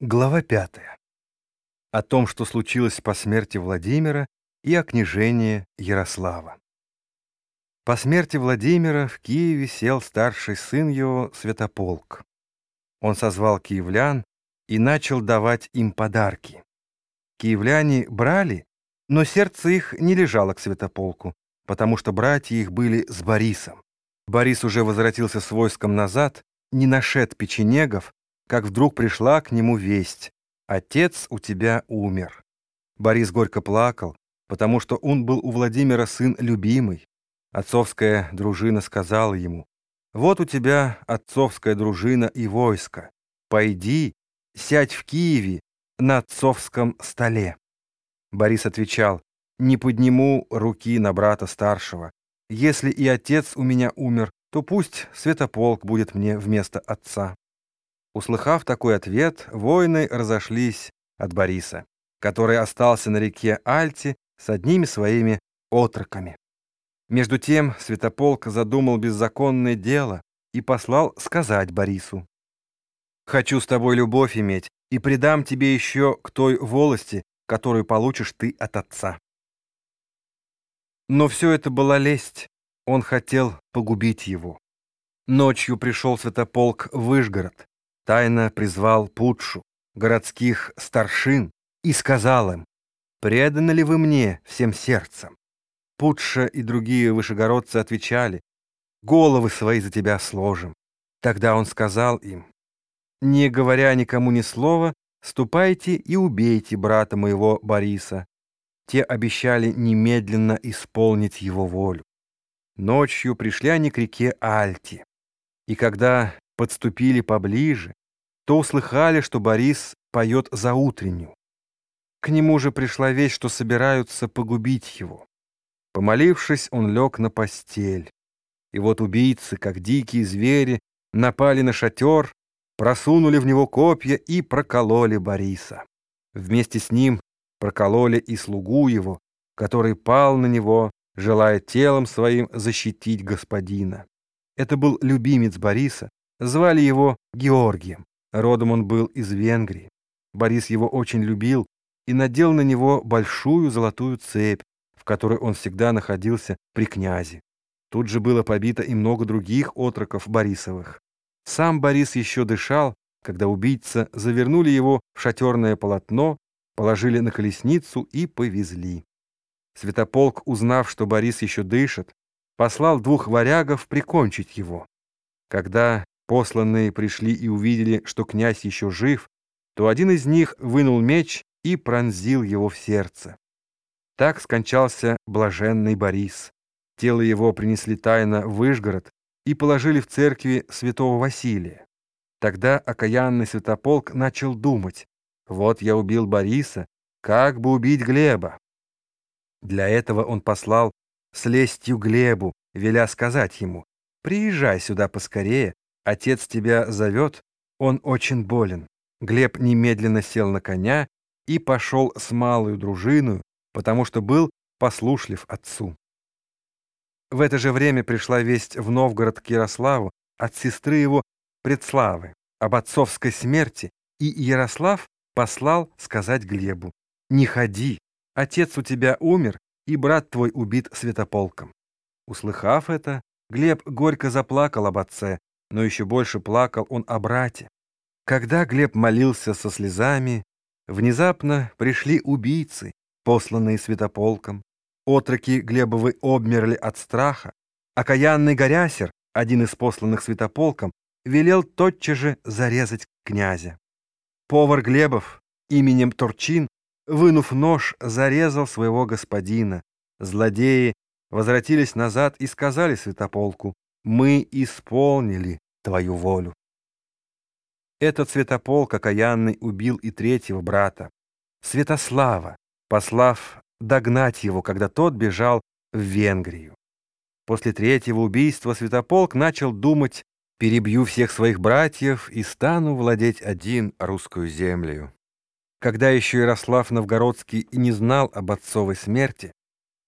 Глава 5. О том, что случилось по смерти Владимира и о княжении Ярослава. По смерти Владимира в Киеве сел старший сын его Святополк. Он созвал киевлян и начал давать им подарки. Киевляне брали, но сердце их не лежало к Святополку, потому что братья их были с Борисом. Борис уже возвратился с войском назад, не нашед печенегов, как вдруг пришла к нему весть. «Отец у тебя умер». Борис горько плакал, потому что он был у Владимира сын любимый. Отцовская дружина сказала ему, «Вот у тебя отцовская дружина и войско. Пойди, сядь в Киеве на отцовском столе». Борис отвечал, «Не подниму руки на брата старшего. Если и отец у меня умер, то пусть Святополк будет мне вместо отца». Услыхав такой ответ, воины разошлись от Бориса, который остался на реке Альти с одними своими отроками. Между тем Святополк задумал беззаконное дело и послал сказать Борису. «Хочу с тобой любовь иметь и придам тебе еще к той волости, которую получишь ты от отца». Но все это была лесть, он хотел погубить его. Ночью пришел Святополк в Выжгород, тайно призвал Путшу, городских старшин, и сказал им, «Преданы ли вы мне всем сердцем?» Путша и другие вышегородцы отвечали, «Головы свои за тебя сложим». Тогда он сказал им, «Не говоря никому ни слова, ступайте и убейте брата моего Бориса». Те обещали немедленно исполнить его волю. Ночью пришли они к реке Альти, и когда подступили поближе, то услыхали, что Борис поет за утреннюю. К нему же пришла весть, что собираются погубить его. Помолившись, он лег на постель. И вот убийцы, как дикие звери, напали на шатер, просунули в него копья и прокололи Бориса. Вместе с ним прокололи и слугу его, который пал на него, желая телом своим защитить господина. Это был любимец Бориса, Звали его Георгием. Родом он был из Венгрии. Борис его очень любил и надел на него большую золотую цепь, в которой он всегда находился при князе. Тут же было побито и много других отроков Борисовых. Сам Борис еще дышал, когда убийца завернули его в шатерное полотно, положили на колесницу и повезли. Святополк, узнав, что Борис еще дышит, послал двух варягов прикончить его. Когда посланные пришли и увидели, что князь еще жив, то один из них вынул меч и пронзил его в сердце. Так скончался блаженный Борис. Тело его принесли тайно в Выжгород и положили в церкви святого Василия. Тогда окаянный святополк начал думать, вот я убил Бориса, как бы убить Глеба? Для этого он послал с лестью Глебу, веля сказать ему, приезжай сюда поскорее, Отец тебя зовет, он очень болен. Глеб немедленно сел на коня и пошел с малую дружину, потому что был послушлив отцу. В это же время пришла весть в Новгород к Ярославу от сестры его Предславы об отцовской смерти, и Ярослав послал сказать Глебу, «Не ходи, отец у тебя умер, и брат твой убит святополком». Услыхав это, Глеб горько заплакал об отце, но еще больше плакал он о брате. Когда Глеб молился со слезами, внезапно пришли убийцы, посланные святополком. Отроки Глебовы обмерли от страха. Окаянный Горясер, один из посланных святополком, велел тотчас же зарезать князя. Повар Глебов именем Турчин, вынув нож, зарезал своего господина. Злодеи возвратились назад и сказали святополку, мы исполнили твою волю. Этот святополк окаянный убил и третьего брата, Святослава, послав догнать его, когда тот бежал в Венгрию. После третьего убийства святополк начал думать, перебью всех своих братьев и стану владеть один русскую землю. Когда еще Ярослав Новгородский не знал об отцовой смерти,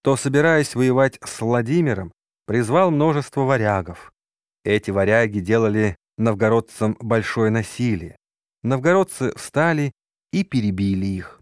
то, собираясь воевать с Владимиром, призвал множество варягов. Эти варяги делали новгородцам большое насилие. Новгородцы встали и перебили их.